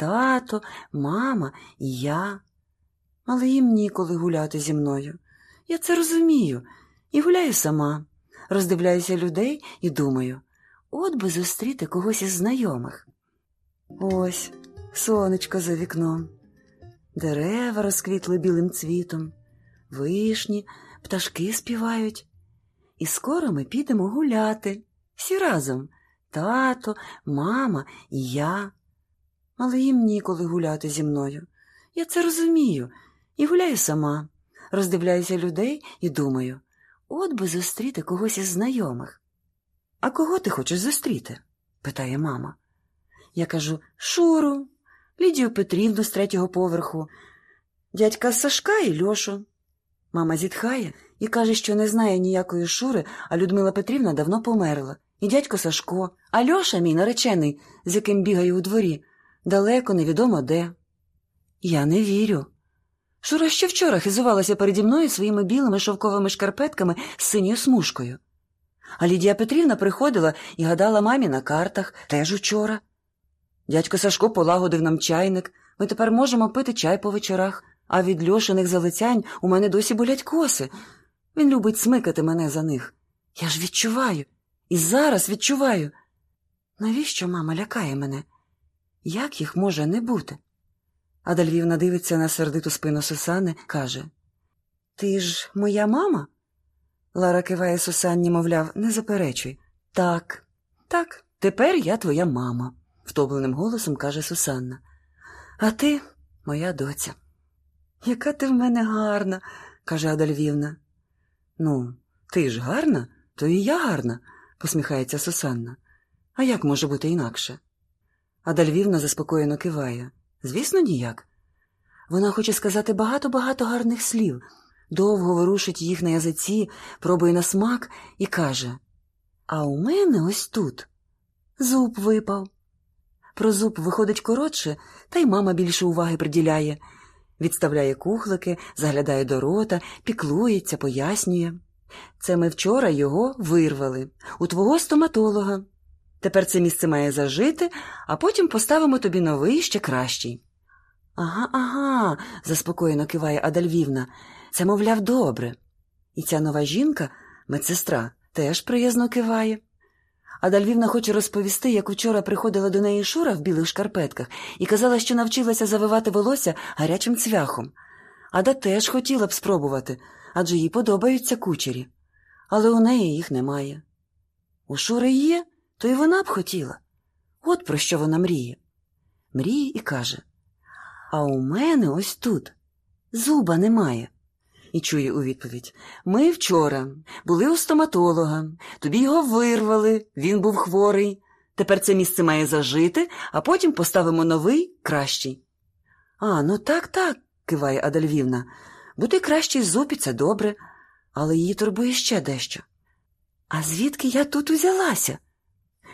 тато, мама і я. Але їм ніколи гуляти зі мною. Я це розумію і гуляю сама, роздивляюся людей і думаю, от би зустріти когось із знайомих. Ось сонечко за вікном, дерева розквітли білим цвітом, вишні, пташки співають. І скоро ми підемо гуляти всі разом тато, мама і я. Але їм ніколи гуляти зі мною. Я це розумію і гуляю сама, роздивляюся людей і думаю, от би зустріти когось із знайомих. А кого ти хочеш зустріти? питає мама. Я кажу Шуру, Лідію Петрівну з третього поверху, дядька Сашка і Льошу. Мама зітхає і каже, що не знає ніякої Шури, а Людмила Петрівна давно померла. І дядько Сашко, а Льоша, мій наречений, з яким бігаю у дворі, далеко невідомо де. Я не вірю. Шура ще вчора хизувалася переді мною своїми білими шовковими шкарпетками з синьою смужкою. А Лідія Петрівна приходила і гадала мамі на картах теж учора. Дядько Сашко полагодив нам чайник. Ми тепер можемо пити чай по вечорах, а від льошиних залицянь у мене досі болять коси. Він любить смикати мене за них. Я ж відчуваю, і зараз відчуваю. Навіщо мама лякає мене? Як їх може не бути? Ада Львівна дивиться на сердиту спину Сусани, каже Ти ж моя мама? Лара киває Сусанні, мовляв, не заперечуй. Так, так, тепер я твоя мама, втомленим голосом каже Сусанна. А ти моя доця. Яка ти в мене гарна, каже Ада Львівна. Ну, ти ж гарна, то і я гарна, посміхається Сусанна. А як може бути інакше? Ада Львівна заспокоєно киває. Звісно, ніяк. Вона хоче сказати багато-багато гарних слів, довго ворушить їх на язиці, пробує на смак і каже А у мене ось тут зуб випав. Про зуб виходить коротше, та й мама більше уваги приділяє. Відставляє кухлики, заглядає до рота, піклується, пояснює. Це ми вчора його вирвали у твого стоматолога. Тепер це місце має зажити, а потім поставимо тобі новий ще кращий. Ага, ага, заспокоєно киває Ада Львівна. Це, мовляв, добре. І ця нова жінка, медсестра, теж приязно киває. Ада Львівна хоче розповісти, як вчора приходила до неї Шура в білих шкарпетках і казала, що навчилася завивати волосся гарячим цвяхом. Ада теж хотіла б спробувати, адже їй подобаються кучері. Але у неї їх немає. У Шури є, то й вона б хотіла. От про що вона мріє. Мріє і каже А у мене ось тут зуба немає. І чує у відповідь Ми вчора були у стоматолога, тобі його вирвали, він був хворий. Тепер це місце має зажити, а потім поставимо новий, кращий. А, ну так, так, киває Ада Львівна. Бути кращий зубі це добре, але її турбує ще дещо. А звідки я тут узялася?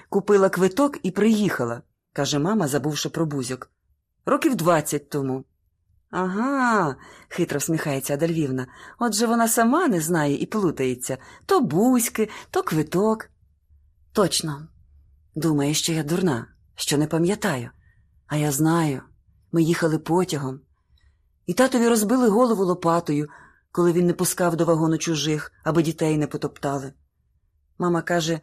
Купила квиток і приїхала, каже мама, забувши про бузьок. Років двадцять тому. Ага, хитро всміхається Ада Львівна. Отже вона сама не знає і плутається то бузьки, то квиток. Точно. Думає, що я дурна, що не пам'ятаю. А я знаю. Ми їхали потягом. І татові розбили голову лопатою, коли він не пускав до вагону чужих, аби дітей не потоптали. Мама каже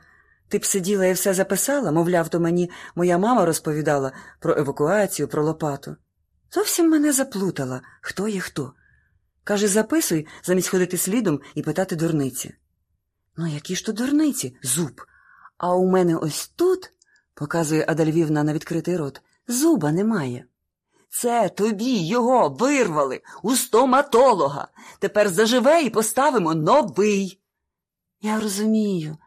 ти б сиділа і все записала, мовляв, то мені моя мама розповідала про евакуацію, про лопату. Зовсім мене заплутала, хто є хто. Каже, записуй, замість ходити слідом і питати дурниці. Ну, які ж то дурниці? Зуб. А у мене ось тут, показує Ада Львівна на відкритий рот, зуба немає. Це тобі його вирвали у стоматолога. Тепер заживе і поставимо новий. Я розумію.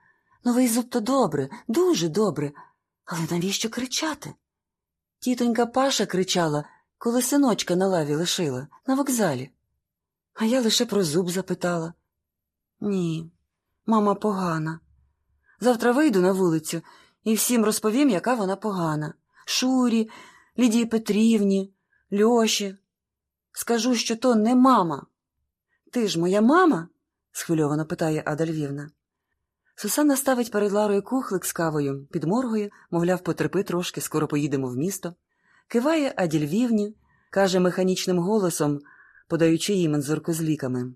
Новий зуб то добре, дуже добре. Але навіщо кричати? Тітонька Паша кричала, коли синочка на лаві лишила, на вокзалі. А я лише про зуб запитала. Ні, мама погана. Завтра вийду на вулицю і всім розповім, яка вона погана. Шурі, Лідії Петрівні, Льоші. Скажу, що то не мама. Ти ж моя мама? схвильовано питає Ада Львівна. Сусанна ставить перед Ларою кухлик з кавою, підморгує, мовляв, потерпи трошки, скоро поїдемо в місто. киває Аді Львівні, каже механічним голосом, подаючи їй мензурку з ліками.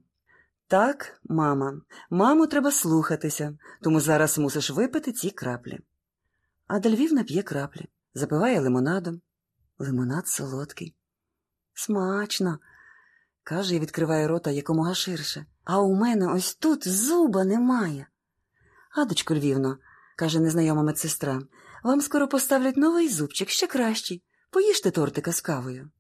Так, мама, маму треба слухатися, тому зараз мусиш випити ці краплі. Ада Львівна п'є краплі, запиває лимонадом. Лимонад солодкий. Смачно, каже і відкриває рота якомога ширше. А у мене ось тут зуба немає. Адочко Львівно, каже незнайома медсестра, вам скоро поставлять новий зубчик, ще кращий. Поїжте тортика з кавою.